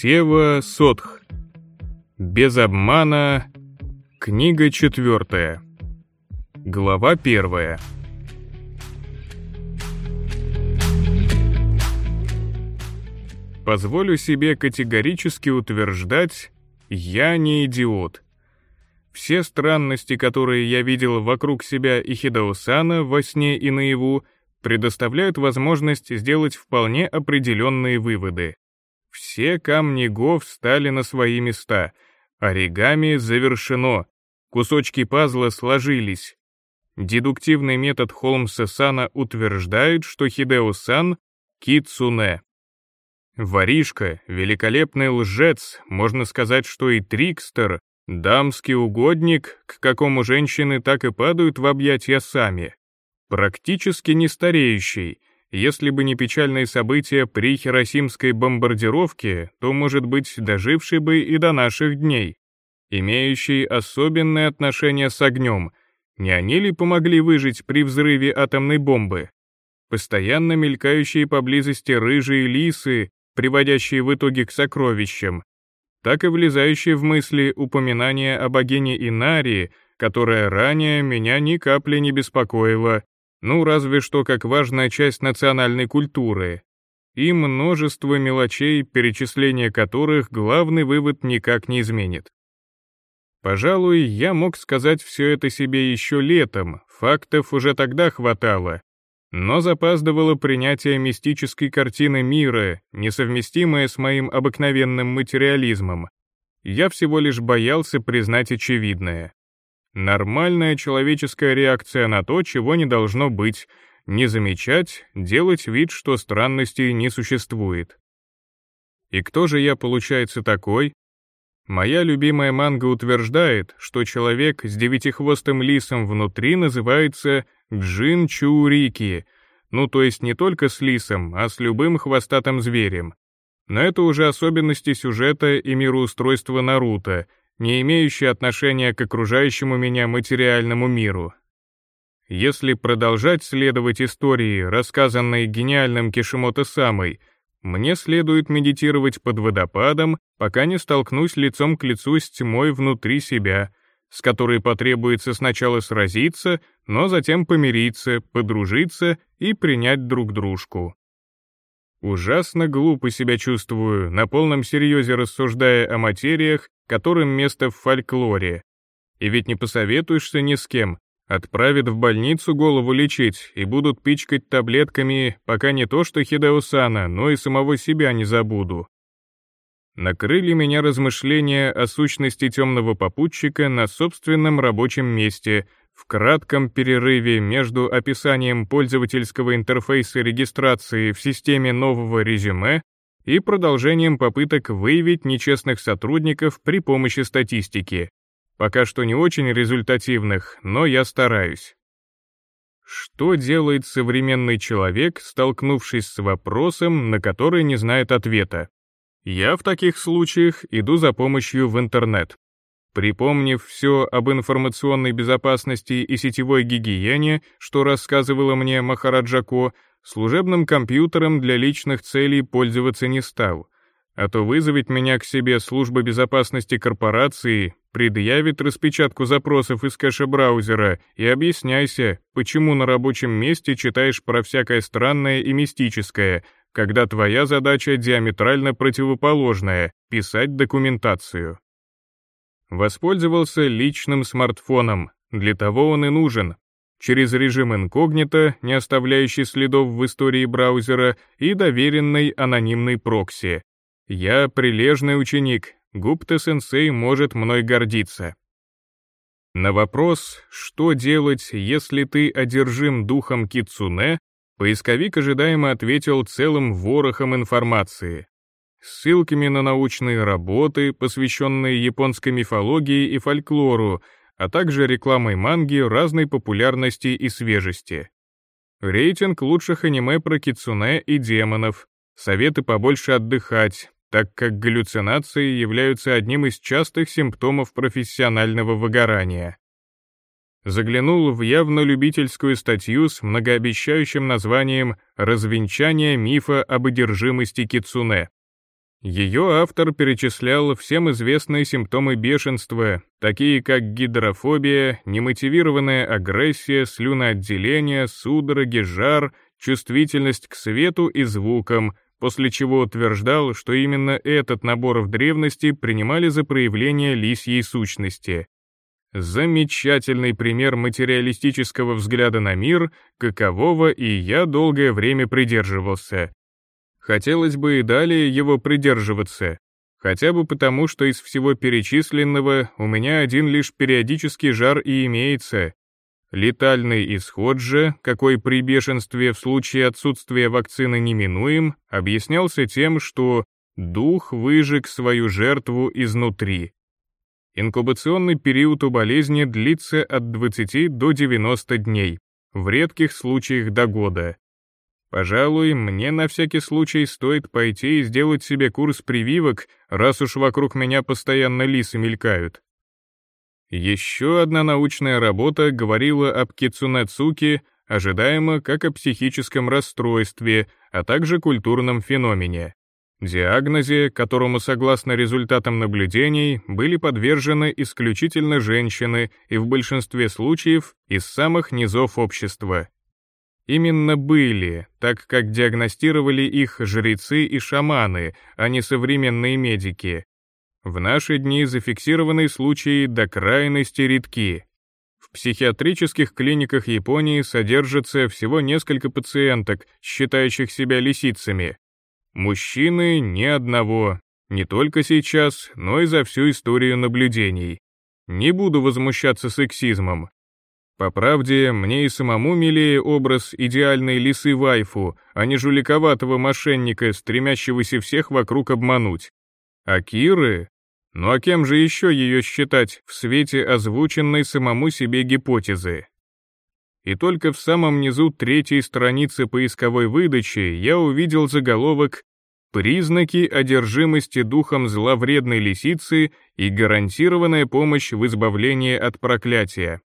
Сева Сотх. Без обмана. Книга четвертая. Глава первая. Позволю себе категорически утверждать, я не идиот. Все странности, которые я видел вокруг себя и Хидаусана во сне и наяву, предоставляют возможность сделать вполне определенные выводы. Все камни Го встали на свои места, оригами завершено, кусочки пазла сложились. Дедуктивный метод Холмса-сана утверждает, что Хидео-сан — кицуне. Воришка, великолепный лжец, можно сказать, что и трикстер, дамский угодник, к какому женщины так и падают в объятия сами. Практически не стареющий, если бы не печальные события при хиросимской бомбардировке, то, может быть, доживший бы и до наших дней, имеющий особенное отношение с огнем, не они ли помогли выжить при взрыве атомной бомбы? Постоянно мелькающие поблизости рыжие лисы, приводящие в итоге к сокровищам, так и влезающие в мысли упоминания о богине Инарии, которая ранее меня ни капли не беспокоила, ну разве что как важная часть национальной культуры, и множество мелочей, перечисление которых главный вывод никак не изменит. Пожалуй, я мог сказать все это себе еще летом, фактов уже тогда хватало, но запаздывало принятие мистической картины мира, несовместимое с моим обыкновенным материализмом. Я всего лишь боялся признать очевидное. Нормальная человеческая реакция на то, чего не должно быть, не замечать, делать вид, что странностей не существует. И кто же я, получается, такой? Моя любимая манга утверждает, что человек с девятихвостым лисом внутри называется Джин Чурики, ну то есть не только с лисом, а с любым хвостатым зверем. Но это уже особенности сюжета и мироустройства Наруто — не имеющие отношения к окружающему меня материальному миру. Если продолжать следовать истории, рассказанной гениальным Кишимото Самой, мне следует медитировать под водопадом, пока не столкнусь лицом к лицу с тьмой внутри себя, с которой потребуется сначала сразиться, но затем помириться, подружиться и принять друг дружку. Ужасно глупо себя чувствую, на полном серьезе рассуждая о материях, которым место в фольклоре. И ведь не посоветуешься ни с кем, отправят в больницу голову лечить и будут пичкать таблетками, пока не то что Хидеосана, но и самого себя не забуду. Накрыли меня размышления о сущности темного попутчика на собственном рабочем месте — в кратком перерыве между описанием пользовательского интерфейса регистрации в системе нового резюме и продолжением попыток выявить нечестных сотрудников при помощи статистики. Пока что не очень результативных, но я стараюсь. Что делает современный человек, столкнувшись с вопросом, на который не знает ответа? Я в таких случаях иду за помощью в интернет. Припомнив все об информационной безопасности и сетевой гигиене, что рассказывала мне Махараджако, служебным компьютером для личных целей пользоваться не стал, а то вызовет меня к себе служба безопасности корпорации, предъявит распечатку запросов из кэша браузера и объясняйся, почему на рабочем месте читаешь про всякое странное и мистическое, когда твоя задача диаметрально противоположная — писать документацию. Воспользовался личным смартфоном, для того он и нужен. Через режим инкогнито, не оставляющий следов в истории браузера, и доверенный анонимный прокси. Я прилежный ученик, Гупта-сенсей может мной гордиться. На вопрос, что делать, если ты одержим духом кицуне, поисковик ожидаемо ответил целым ворохом информации ссылками на научные работы, посвященные японской мифологии и фольклору, а также рекламой манги разной популярности и свежести. Рейтинг лучших аниме про кицуне и демонов, советы побольше отдыхать, так как галлюцинации являются одним из частых симптомов профессионального выгорания. Заглянул в явно любительскую статью с многообещающим названием «Развенчание мифа об одержимости кицуне». Ее автор перечислял всем известные симптомы бешенства, такие как гидрофобия, немотивированная агрессия, слюноотделение, судороги, жар, чувствительность к свету и звукам, после чего утверждал, что именно этот набор в древности принимали за проявление лисьей сущности. Замечательный пример материалистического взгляда на мир, какового и я долгое время придерживался. Хотелось бы и далее его придерживаться, хотя бы потому, что из всего перечисленного у меня один лишь периодический жар и имеется. Летальный исход же, какой при бешенстве в случае отсутствия вакцины неминуем, объяснялся тем, что дух выжег свою жертву изнутри. Инкубационный период у болезни длится от 20 до 90 дней, в редких случаях до года. Пожалуй, мне на всякий случай стоит пойти и сделать себе курс прививок, раз уж вокруг меня постоянно лисы мелькают. Еще одна научная работа говорила об кицунэцуке, ожидаемо как о психическом расстройстве, а также культурном феномене диагнозе, которому, согласно результатам наблюдений, были подвержены исключительно женщины и в большинстве случаев из самых низов общества. Именно были, так как диагностировали их жрецы и шаманы, а не современные медики. В наши дни зафиксированные случаи до крайности редки. В психиатрических клиниках Японии содержится всего несколько пациенток, считающих себя лисицами, Мужчины ни одного, не только сейчас, но и за всю историю наблюдений. Не буду возмущаться сексизмом. По правде, мне и самому милее образ идеальной лисы-вайфу, а не жуликоватого мошенника, стремящегося всех вокруг обмануть. А Киры? Ну а кем же еще ее считать в свете озвученной самому себе гипотезы? и только в самом низу третьей страницы поисковой выдачи я увидел заголовок «Признаки одержимости духом зловредной лисицы и гарантированная помощь в избавлении от проклятия».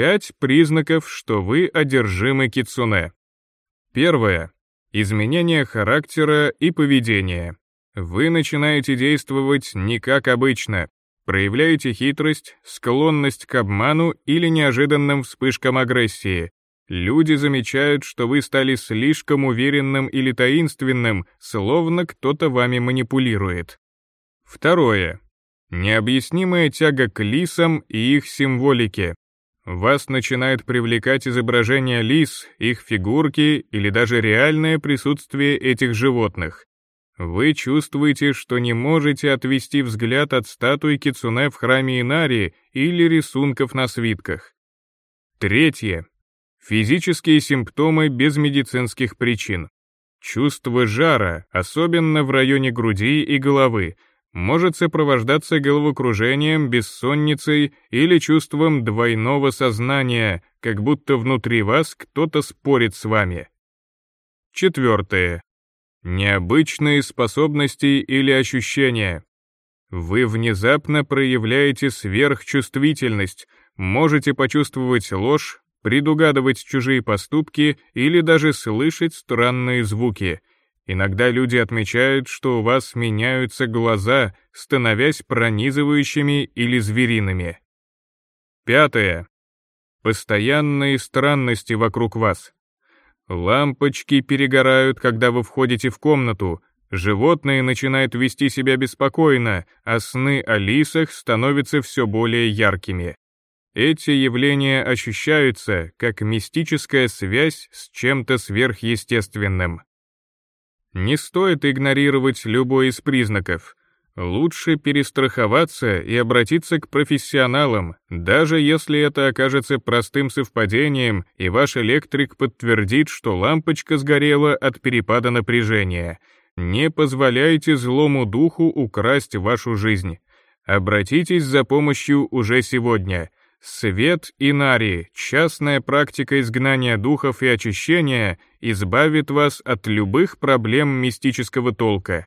Пять признаков, что вы одержимы кицуне. Первое. Изменение характера и поведения. Вы начинаете действовать не как обычно, проявляете хитрость, склонность к обману или неожиданным вспышкам агрессии. Люди замечают, что вы стали слишком уверенным или таинственным, словно кто-то вами манипулирует. Второе. Необъяснимая тяга к лисам и их символике. Вас начинает привлекать изображения лис, их фигурки или даже реальное присутствие этих животных. Вы чувствуете, что не можете отвести взгляд от статуи Кицуне в храме Инари или рисунков на свитках. Третье. Физические симптомы без медицинских причин. Чувство жара, особенно в районе груди и головы, может сопровождаться головокружением, бессонницей или чувством двойного сознания, как будто внутри вас кто-то спорит с вами. Четвертое. Необычные способности или ощущения. Вы внезапно проявляете сверхчувствительность, можете почувствовать ложь, предугадывать чужие поступки или даже слышать странные звуки. Иногда люди отмечают, что у вас меняются глаза, становясь пронизывающими или звериными. Пятое. Постоянные странности вокруг вас. Лампочки перегорают, когда вы входите в комнату, животные начинают вести себя беспокойно, а сны о лисах становятся все более яркими. Эти явления ощущаются как мистическая связь с чем-то сверхъестественным. Не стоит игнорировать любой из признаков. Лучше перестраховаться и обратиться к профессионалам, даже если это окажется простым совпадением, и ваш электрик подтвердит, что лампочка сгорела от перепада напряжения. Не позволяйте злому духу украсть вашу жизнь. Обратитесь за помощью уже сегодня. Свет Инари, частная практика изгнания духов и очищения, избавит вас от любых проблем мистического толка.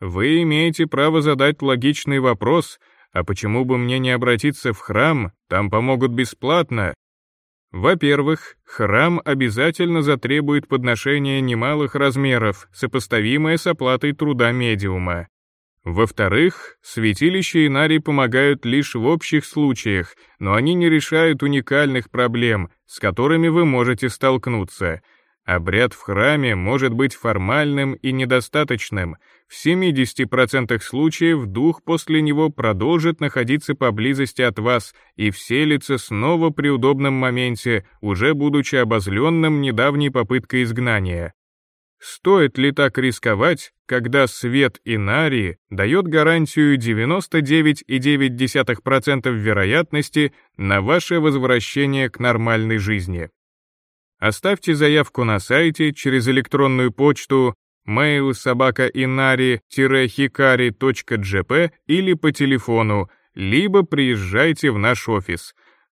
Вы имеете право задать логичный вопрос, а почему бы мне не обратиться в храм, там помогут бесплатно? Во-первых, храм обязательно затребует подношение немалых размеров, сопоставимое с оплатой труда медиума. Во-вторых, святилища Инарий помогают лишь в общих случаях, но они не решают уникальных проблем, с которыми вы можете столкнуться. Обряд в храме может быть формальным и недостаточным. В 70% случаев дух после него продолжит находиться поблизости от вас и вселится снова при удобном моменте, уже будучи обозленным недавней попыткой изгнания. Стоит ли так рисковать, когда свет Инари дает гарантию 99,9% вероятности на ваше возвращение к нормальной жизни? Оставьте заявку на сайте через электронную почту mail собака inari-hikari.jp или по телефону, либо приезжайте в наш офис.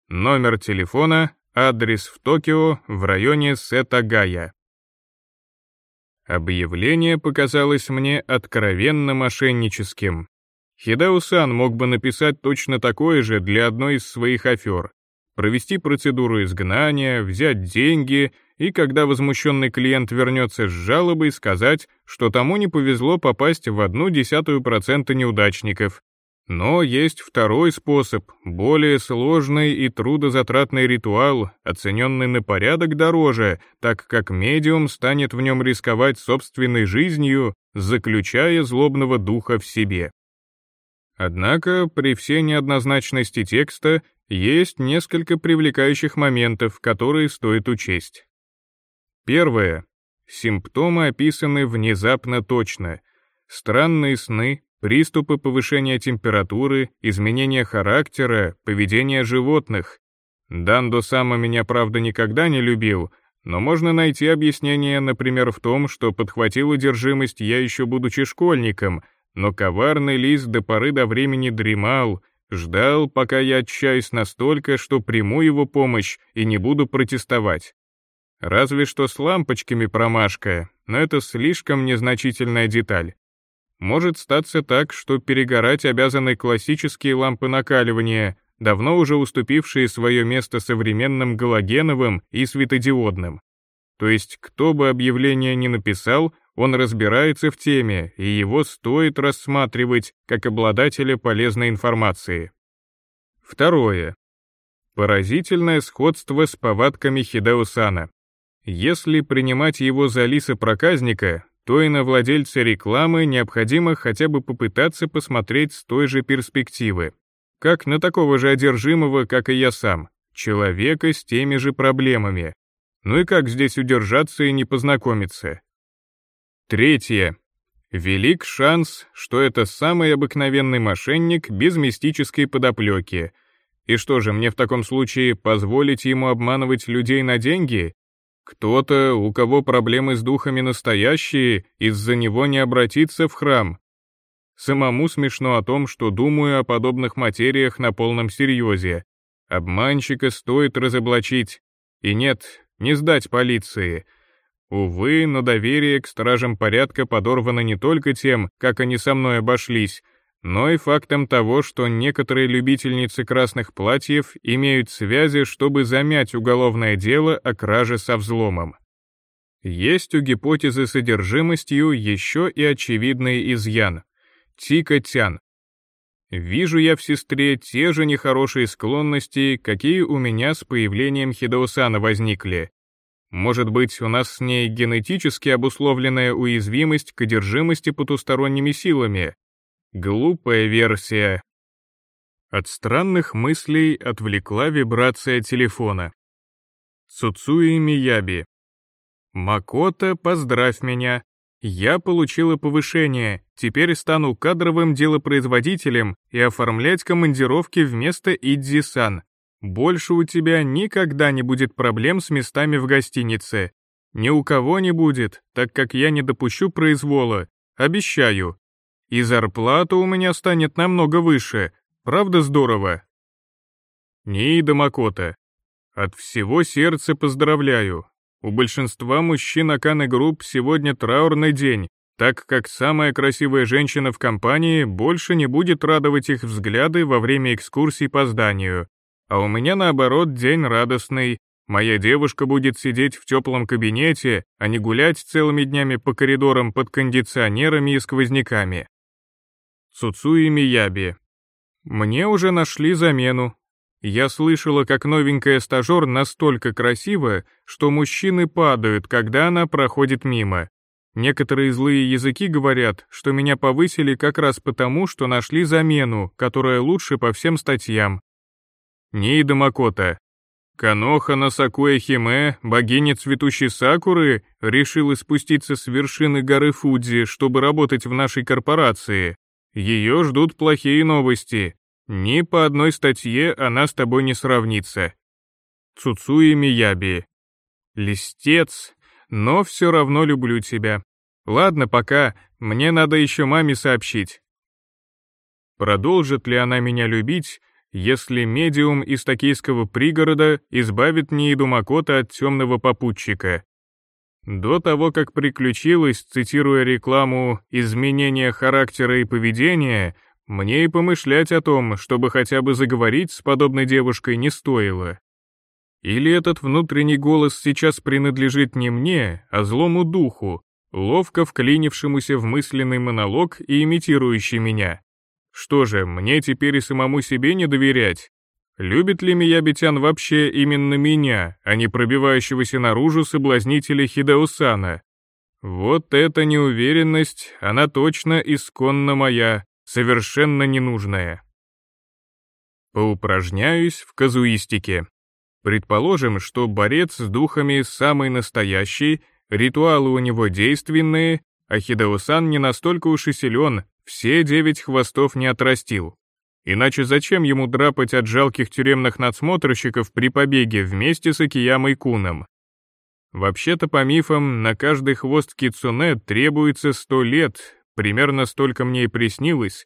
Номер телефона, адрес в Токио в районе Сетагая. Объявление показалось мне откровенно мошенническим. Хидео-сан мог бы написать точно такое же для одной из своих афер. Провести процедуру изгнания, взять деньги и, когда возмущенный клиент вернется с жалобой, сказать, что тому не повезло попасть в одну десятую процента неудачников, но есть второй способ, более сложный и трудозатратный ритуал, оцененный на порядок дороже, так как медиум станет в нем рисковать собственной жизнью, заключая злобного духа в себе. Однако, при всей неоднозначности текста, есть несколько привлекающих моментов, которые стоит учесть. Первое. Симптомы описаны внезапно точно. Странные сны, приступы повышения температуры, изменения характера, поведения животных. Дандо Сама меня, правда, никогда не любил, но можно найти объяснение, например, в том, что подхватил одержимость я еще будучи школьником, но коварный лис до поры до времени дремал, ждал, пока я отчаюсь настолько, что приму его помощь и не буду протестовать. Разве что с лампочками промашка, но это слишком незначительная деталь. Может статься так, что перегорать обязаны классические лампы накаливания, давно уже уступившие свое место современным галогеновым и светодиодным. То есть, кто бы объявление ни написал, он разбирается в теме, и его стоит рассматривать как обладателя полезной информации. Второе. Поразительное сходство с повадками Хидеусана. Если принимать его за лиса-проказника, то и на владельца рекламы необходимо хотя бы попытаться посмотреть с той же перспективы. Как на такого же одержимого, как и я сам, человека с теми же проблемами. Ну и как здесь удержаться и не познакомиться? Третье. Велик шанс, что это самый обыкновенный мошенник без мистической подоплеки. И что же, мне в таком случае позволить ему обманывать людей на деньги кто-то, у кого проблемы с духами настоящие, из-за него не обратится в храм. Самому смешно о том, что думаю о подобных материях на полном серьезе. Обманщика стоит разоблачить. И нет, не сдать полиции. Увы, но доверие к стражам порядка подорвано не только тем, как они со мной обошлись, но и фактом того, что некоторые любительницы красных платьев имеют связи, чтобы замять уголовное дело о краже со взломом. Есть у гипотезы содержимостью еще и очевидный изъян. Тика-тян. Вижу я в сестре те же нехорошие склонности, какие у меня с появлением Хидоусана возникли. Может быть, у нас с ней генетически обусловленная уязвимость к одержимости потусторонними силами, Глупая версия. От странных мыслей отвлекла вибрация телефона. Цуцуи Мияби. «Макота, поздравь меня. Я получила повышение, теперь стану кадровым делопроизводителем и оформлять командировки вместо Идзи-сан. Больше у тебя никогда не будет проблем с местами в гостинице. Ни у кого не будет, так как я не допущу произвола. Обещаю и зарплата у меня станет намного выше. Правда здорово? Ниида Макота. От всего сердца поздравляю. У большинства мужчин Аканы Групп сегодня траурный день, так как самая красивая женщина в компании больше не будет радовать их взгляды во время экскурсий по зданию. А у меня наоборот день радостный. Моя девушка будет сидеть в теплом кабинете, а не гулять целыми днями по коридорам под кондиционерами и сквозняками. Цуцуи Мияби. Мне уже нашли замену. Я слышала, как новенькая стажер настолько красива, что мужчины падают, когда она проходит мимо. Некоторые злые языки говорят, что меня повысили как раз потому, что нашли замену, которая лучше по всем статьям. Ниида Макота. Каноха Насакуэ Химе, богиня цветущей сакуры, решила спуститься с вершины горы Фудзи, чтобы работать в нашей корпорации. Ее ждут плохие новости. Ни по одной статье она с тобой не сравнится. Цуцуи Мияби. Листец, но все равно люблю тебя. Ладно, пока, мне надо еще маме сообщить. Продолжит ли она меня любить, если медиум из токийского пригорода избавит Нииду Макото от темного попутчика? До того, как приключилось, цитируя рекламу «изменения характера и поведения», мне и помышлять о том, чтобы хотя бы заговорить с подобной девушкой не стоило. Или этот внутренний голос сейчас принадлежит не мне, а злому духу, ловко вклинившемуся в мысленный монолог и имитирующий меня. Что же, мне теперь и самому себе не доверять? Любит ли Миябитян вообще именно меня, а не пробивающегося наружу соблазнителя Хидеусана? Вот эта неуверенность, она точно исконно моя, совершенно ненужная. Поупражняюсь в казуистике. Предположим, что борец с духами самый настоящий — Ритуалы у него действенные, а Хидеусан не настолько уж и силен, все девять хвостов не отрастил. Иначе зачем ему драпать от жалких тюремных надсмотрщиков при побеге вместе с Акиямой Куном? Вообще-то по мифам, на каждый хвост кицуне требуется сто лет, примерно столько мне и приснилось.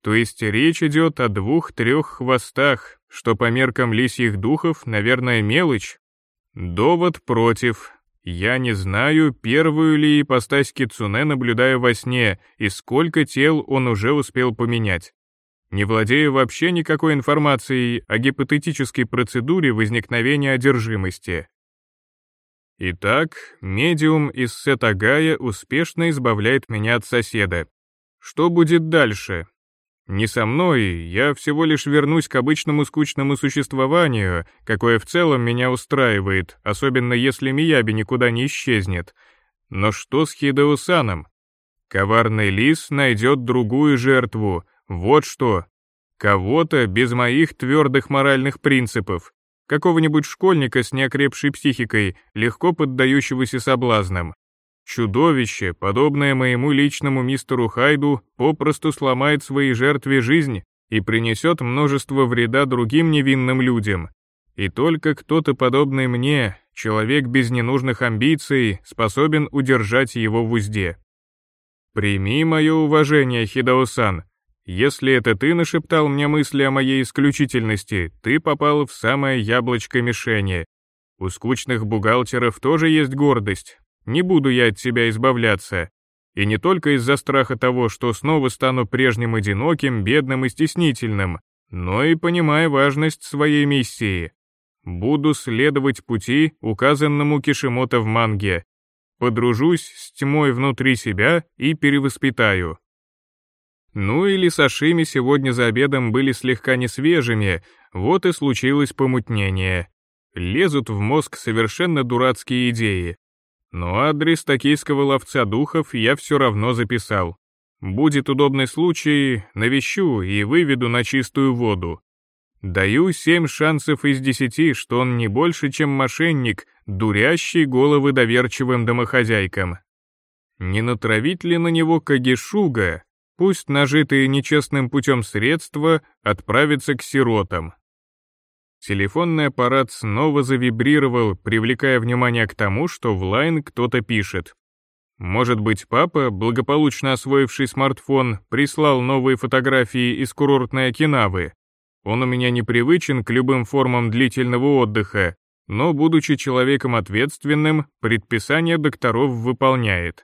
То есть речь идет о двух-трех хвостах, что по меркам лисьих духов, наверное, мелочь. Довод против, я не знаю, первую ли ипостась Кицуне наблюдаю во сне, и сколько тел он уже успел поменять. Не владею вообще никакой информацией о гипотетической процедуре возникновения одержимости. Итак, медиум из Сетагая успешно избавляет меня от соседа. Что будет дальше? Не со мной, я всего лишь вернусь к обычному скучному существованию, какое в целом меня устраивает, особенно если Мияби никуда не исчезнет. Но что с Хидеусаном? Коварный лис найдет другую жертву, вот что. Кого-то без моих твердых моральных принципов. Какого-нибудь школьника с неокрепшей психикой, легко поддающегося соблазнам. Чудовище, подобное моему личному мистеру Хайду, попросту сломает своей жертве жизнь и принесет множество вреда другим невинным людям. И только кто-то подобный мне, человек без ненужных амбиций, способен удержать его в узде. Прими мое уважение, Хидаосан. Если это ты нашептал мне мысли о моей исключительности, ты попал в самое яблочко мишени. У скучных бухгалтеров тоже есть гордость, не буду я от себя избавляться. И не только из-за страха того, что снова стану прежним одиноким, бедным и стеснительным, но и понимая важность своей миссии. Буду следовать пути, указанному Кишимото в манге. Подружусь с тьмой внутри себя и перевоспитаю. Ну или сашими сегодня за обедом были слегка несвежими, вот и случилось помутнение. Лезут в мозг совершенно дурацкие идеи. Но адрес токийского ловца духов я все равно записал. Будет удобный случай, навещу и выведу на чистую воду. Даю семь шансов из десяти, что он не больше, чем мошенник, дурящий головы доверчивым домохозяйкам. Не натравить ли на него Кагишуга, пусть нажитые нечестным путем средства отправятся к сиротам. Телефонный аппарат снова завибрировал, привлекая внимание к тому, что в лайн кто-то пишет. Может быть, папа, благополучно освоивший смартфон, прислал новые фотографии из курортной Окинавы. Он у меня непривычен к любым формам длительного отдыха, но, будучи человеком ответственным, предписания докторов выполняет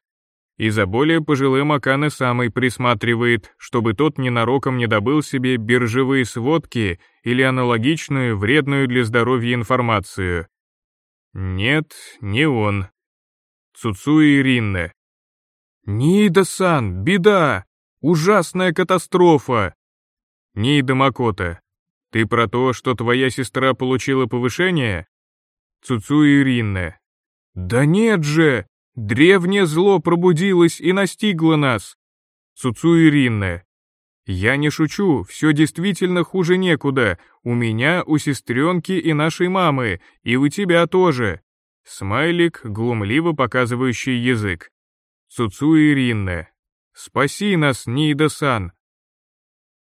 и за более пожилым Акана самый присматривает, чтобы тот ненароком не добыл себе биржевые сводки или аналогичную вредную для здоровья информацию. Нет, не он. Цуцуи Ринне. Ниида-сан, беда! Ужасная катастрофа! Ниида Макота. Ты про то, что твоя сестра получила повышение? Цуцуи Ринне. Да нет же! Древнее зло пробудилось и настигло нас. Цуцуи Ринне. Я не шучу, все действительно хуже некуда. У меня, у сестренки и нашей мамы, и у тебя тоже. Смайлик, глумливо показывающий язык. Цуцуи Ринне. Спаси нас, Ниида-сан.